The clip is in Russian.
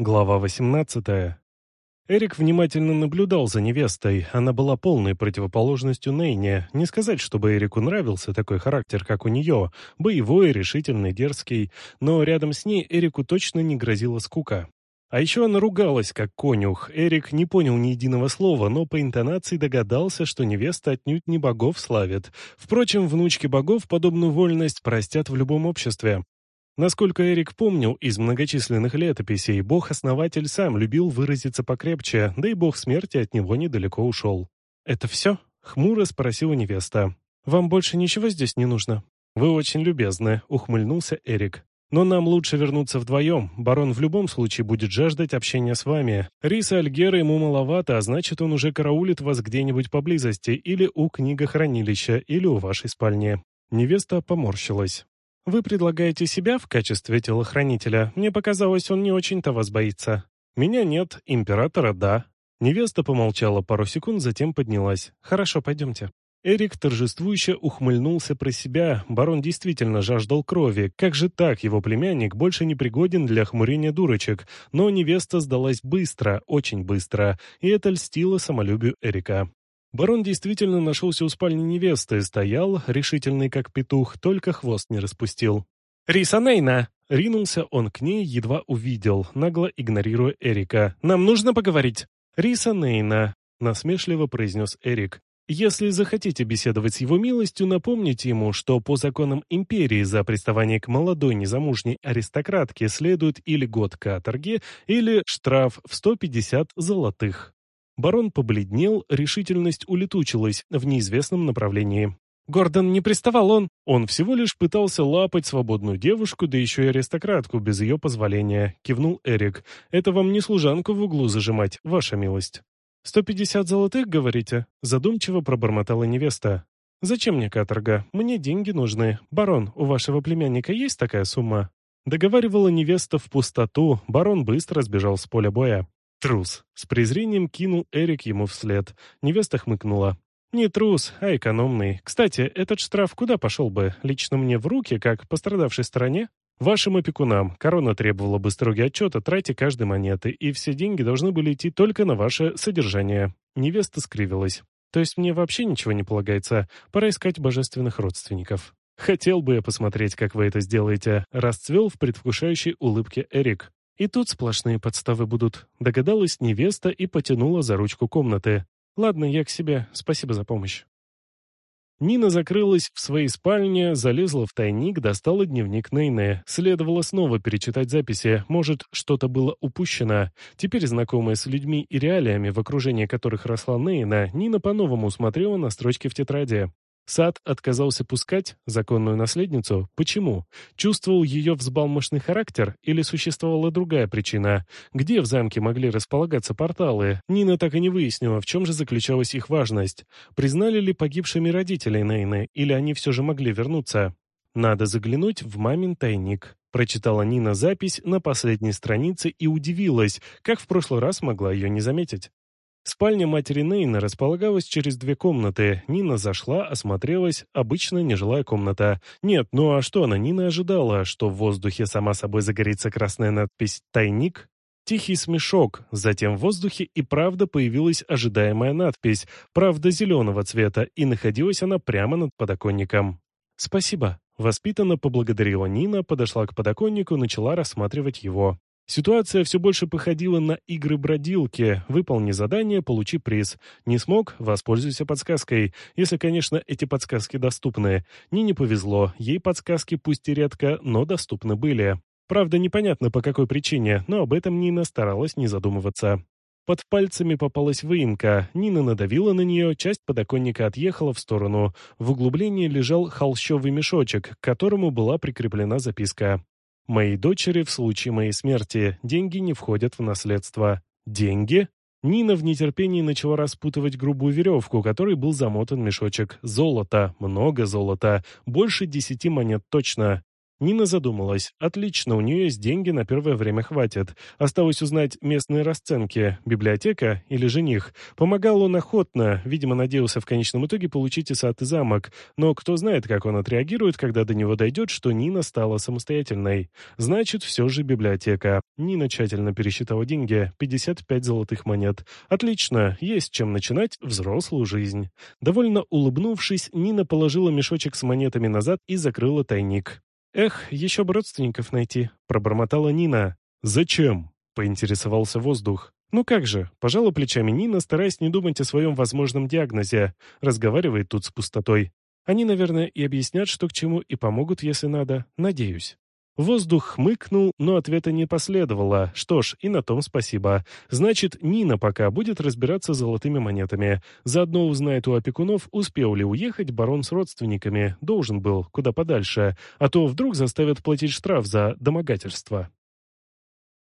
Глава 18. Эрик внимательно наблюдал за невестой. Она была полной противоположностью Нейне. Не сказать, чтобы Эрику нравился такой характер, как у нее. Боевой, решительный, дерзкий. Но рядом с ней Эрику точно не грозила скука. А еще она ругалась, как конюх. Эрик не понял ни единого слова, но по интонации догадался, что невеста отнюдь не богов славит. Впрочем, внучки богов подобную вольность простят в любом обществе. Насколько Эрик помнил из многочисленных летописей, бог-основатель сам любил выразиться покрепче, да и бог смерти от него недалеко ушел. «Это все?» — хмуро спросила невеста. «Вам больше ничего здесь не нужно?» «Вы очень любезны», — ухмыльнулся Эрик. «Но нам лучше вернуться вдвоем. Барон в любом случае будет жаждать общения с вами. Риса Альгера ему маловато, а значит, он уже караулит вас где-нибудь поблизости, или у книгохранилища, или у вашей спальни». Невеста поморщилась. «Вы предлагаете себя в качестве телохранителя? Мне показалось, он не очень-то вас боится». «Меня нет, императора да». Невеста помолчала пару секунд, затем поднялась. «Хорошо, пойдемте». Эрик торжествующе ухмыльнулся про себя. Барон действительно жаждал крови. Как же так, его племянник больше не пригоден для хмурения дурочек. Но невеста сдалась быстро, очень быстро, и это льстило самолюбию Эрика. Барон действительно нашелся у спальни невесты, стоял, решительный как петух, только хвост не распустил. «Риса Нейна!» Ринулся он к ней, едва увидел, нагло игнорируя Эрика. «Нам нужно поговорить!» «Риса Нейна!» — насмешливо произнес Эрик. «Если захотите беседовать с его милостью, напомните ему, что по законам империи за приставание к молодой незамужней аристократке следует или год каторги, или штраф в 150 золотых». Барон побледнел, решительность улетучилась в неизвестном направлении. Гордон не приставал он. Он всего лишь пытался лапать свободную девушку, да еще и аристократку, без ее позволения. Кивнул Эрик. Это вам не служанку в углу зажимать, ваша милость. «Сто пятьдесят золотых, говорите?» Задумчиво пробормотала невеста. «Зачем мне каторга? Мне деньги нужны. Барон, у вашего племянника есть такая сумма?» Договаривала невеста в пустоту, барон быстро сбежал с поля боя. Трус. С презрением кинул Эрик ему вслед. Невеста хмыкнула. «Не трус, а экономный. Кстати, этот штраф куда пошел бы? Лично мне в руки, как пострадавшей стороне?» «Вашим опекунам. Корона требовала бы строгий отчет о трате каждой монеты, и все деньги должны были идти только на ваше содержание». Невеста скривилась. «То есть мне вообще ничего не полагается? Пора искать божественных родственников». «Хотел бы я посмотреть, как вы это сделаете», — расцвел в предвкушающей улыбке Эрик. И тут сплошные подставы будут. Догадалась невеста и потянула за ручку комнаты. Ладно, я к себе. Спасибо за помощь. Нина закрылась в своей спальне, залезла в тайник, достала дневник Нейне. Следовало снова перечитать записи, может, что-то было упущено. Теперь, знакомая с людьми и реалиями, в окружении которых росла Нейна, Нина по-новому смотрела на строчки в тетради. Сад отказался пускать законную наследницу. Почему? Чувствовал ее взбалмошный характер или существовала другая причина? Где в замке могли располагаться порталы? Нина так и не выяснила, в чем же заключалась их важность. Признали ли погибшими родителей Нейны, или они все же могли вернуться? «Надо заглянуть в мамин тайник», — прочитала Нина запись на последней странице и удивилась, как в прошлый раз могла ее не заметить. Спальня матери Нейна располагалась через две комнаты. Нина зашла, осмотрелась. Обычно нежилая комната. Нет, ну а что она, Нина ожидала, что в воздухе сама собой загорится красная надпись «Тайник»? Тихий смешок, затем в воздухе и правда появилась ожидаемая надпись, правда зеленого цвета, и находилась она прямо над подоконником. «Спасибо», — воспитанно поблагодарила Нина, подошла к подоконнику, начала рассматривать его. Ситуация все больше походила на игры-бродилки. Выполни задание, получи приз. Не смог? Воспользуйся подсказкой. Если, конечно, эти подсказки доступны. Нине повезло. Ей подсказки, пусть и редко, но доступны были. Правда, непонятно по какой причине, но об этом Нина старалась не задумываться. Под пальцами попалась выемка. Нина надавила на нее, часть подоконника отъехала в сторону. В углублении лежал холщовый мешочек, к которому была прикреплена записка. Моей дочери в случае моей смерти деньги не входят в наследство. Деньги? Нина в нетерпении начала распутывать грубую веревку, которой был замотан мешочек. Золото, много золота, больше десяти монет точно. Нина задумалась. Отлично, у нее есть деньги, на первое время хватит. Осталось узнать местные расценки, библиотека или жених. Помогал он охотно, видимо, надеялся в конечном итоге получить и сад и замок. Но кто знает, как он отреагирует, когда до него дойдет, что Нина стала самостоятельной. Значит, все же библиотека. Нина тщательно пересчитала деньги. 55 золотых монет. Отлично, есть чем начинать взрослую жизнь. Довольно улыбнувшись, Нина положила мешочек с монетами назад и закрыла тайник. «Эх, еще бы родственников найти», — пробормотала Нина. «Зачем?» — поинтересовался воздух. «Ну как же», — пожала плечами Нина, стараясь не думать о своем возможном диагнозе. Разговаривает тут с пустотой. Они, наверное, и объяснят, что к чему, и помогут, если надо. Надеюсь. Воздух хмыкнул, но ответа не последовало. Что ж, и на том спасибо. Значит, Нина пока будет разбираться с золотыми монетами. Заодно узнает у опекунов, успел ли уехать барон с родственниками. Должен был, куда подальше. А то вдруг заставят платить штраф за домогательство.